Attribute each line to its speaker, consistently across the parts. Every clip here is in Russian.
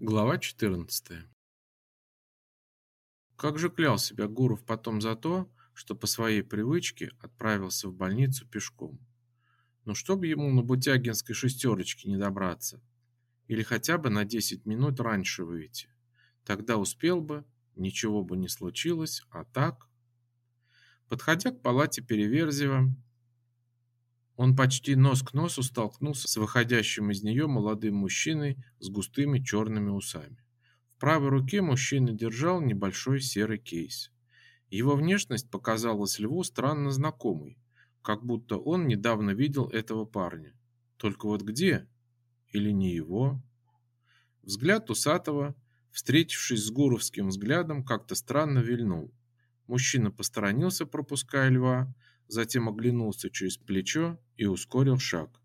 Speaker 1: Глава 14. Как же клял себя Гуров потом за то, что по своей привычке отправился в больницу пешком. Но чтобы ему на Бутягинской шестерочке не добраться, или хотя бы на 10 минут раньше выйти. Тогда успел бы, ничего бы не случилось, а так... Подходя к палате Переверзева, он почти нос к носу столкнулся с выходящим из нее молодым мужчиной с густыми черными усами. В правой руке мужчина держал небольшой серый кейс. Его внешность показалась Льву странно знакомой, как будто он недавно видел этого парня. Только вот где? Или не его? Взгляд Усатого, встретившись с Гуровским взглядом, как-то странно вильнул. Мужчина посторонился, пропуская Льва, затем оглянулся через плечо и ускорил шаг.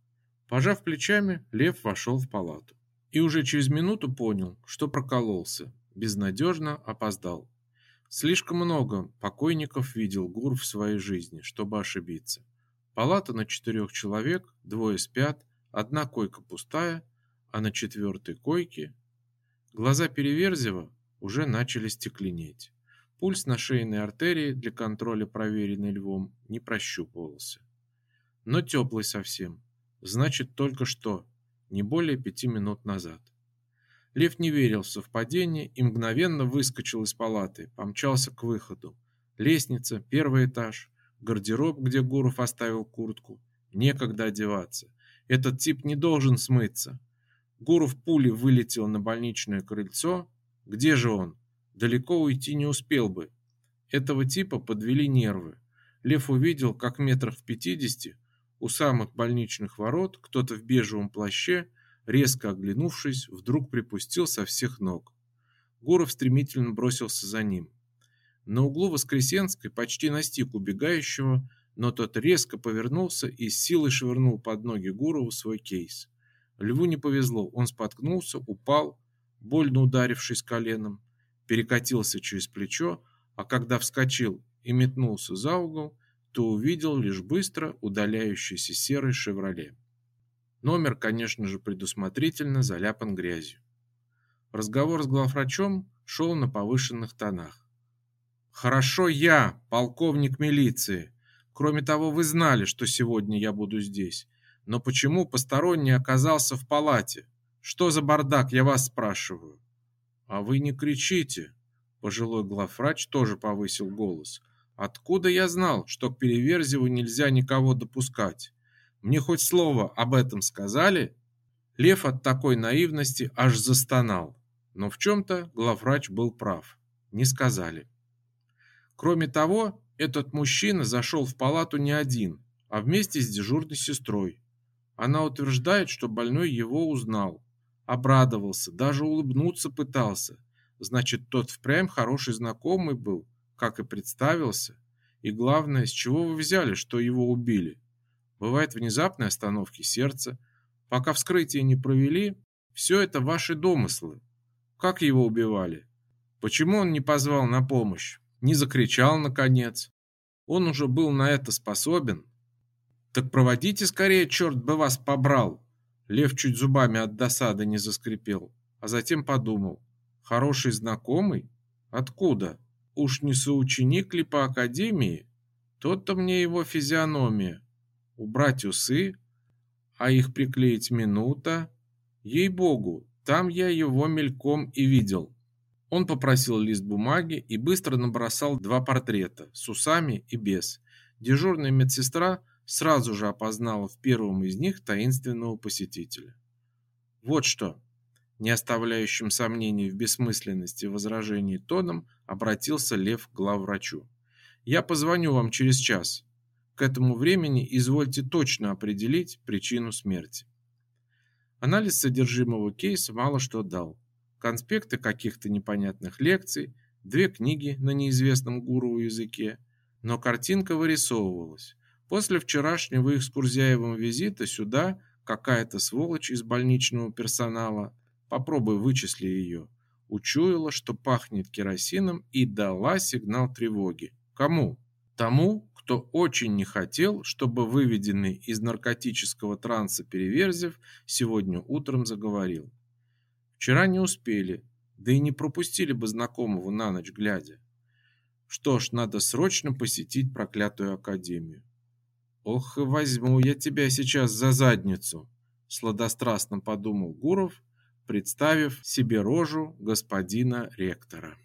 Speaker 1: Пожав плечами, Лев вошел в палату. И уже через минуту понял, что прокололся, безнадежно опоздал. Слишком много покойников видел Гур в своей жизни, чтобы ошибиться. Палата на четырех человек, двое спят, одна койка пустая, а на четвертой койке глаза Переверзева уже начали стекленеть. Пульс на шейной артерии для контроля, проверенный львом, не прощупывался. Но теплый совсем. Значит, только что, не более пяти минут назад. Лев не верил в совпадение и мгновенно выскочил из палаты, помчался к выходу. Лестница, первый этаж, гардероб, где Гуров оставил куртку. Некогда одеваться. Этот тип не должен смыться. Гуров пулей вылетел на больничное крыльцо. Где же он? Далеко уйти не успел бы. Этого типа подвели нервы. Лев увидел, как метрах в пятидесяти у самых больничных ворот кто-то в бежевом плаще, резко оглянувшись, вдруг припустил со всех ног. Гуров стремительно бросился за ним. На углу Воскресенской почти настиг убегающего, но тот резко повернулся и с силой швырнул под ноги Гурову свой кейс. Льву не повезло, он споткнулся, упал, больно ударившись коленом, перекатился через плечо, а когда вскочил и метнулся за угол, то увидел лишь быстро удаляющийся серый «Шевроле». Номер, конечно же, предусмотрительно заляпан грязью. Разговор с главврачом шел на повышенных тонах. «Хорошо я, полковник милиции. Кроме того, вы знали, что сегодня я буду здесь. Но почему посторонний оказался в палате? Что за бардак, я вас спрашиваю?» «А вы не кричите!» Пожилой главврач тоже повысил голос. «Откуда я знал, что к Переверзеву нельзя никого допускать? Мне хоть слово об этом сказали?» Лев от такой наивности аж застонал. Но в чем-то главврач был прав. Не сказали. Кроме того, этот мужчина зашел в палату не один, а вместе с дежурной сестрой. Она утверждает, что больной его узнал, обрадовался, даже улыбнуться пытался. Значит, тот впрямь хороший знакомый был, как и представился. И главное, с чего вы взяли, что его убили? Бывает внезапные остановки сердца. Пока вскрытие не провели, все это ваши домыслы. Как его убивали? Почему он не позвал на помощь? Не закричал, наконец? Он уже был на это способен. Так проводите скорее, черт бы вас побрал. Лев чуть зубами от досады не заскрипел, а затем подумал. Хороший знакомый? Откуда? Уж не соученик ли по академии? Тот-то мне его физиономия. Убрать усы, а их приклеить минута. Ей-богу, там я его мельком и видел. Он попросил лист бумаги и быстро набросал два портрета с усами и без. Дежурная медсестра – сразу же опознала в первом из них таинственного посетителя. Вот что, не оставляющим сомнений в бессмысленности возражений тоном, обратился Лев к главврачу. Я позвоню вам через час. К этому времени извольте точно определить причину смерти. Анализ содержимого кейса мало что дал. Конспекты каких-то непонятных лекций, две книги на неизвестном гуру языке, но картинка вырисовывалась. После вчерашнего их с Курзяевым визита сюда какая-то сволочь из больничного персонала, попробуй вычисли ее, учуяла, что пахнет керосином и дала сигнал тревоги. Кому? Тому, кто очень не хотел, чтобы выведенный из наркотического транса Переверзев сегодня утром заговорил. Вчера не успели, да и не пропустили бы знакомого на ночь глядя. Что ж, надо срочно посетить проклятую академию. Ох, возьму я тебя сейчас за задницу, сладострастно подумал Гуров, представив себе рожу господина ректора.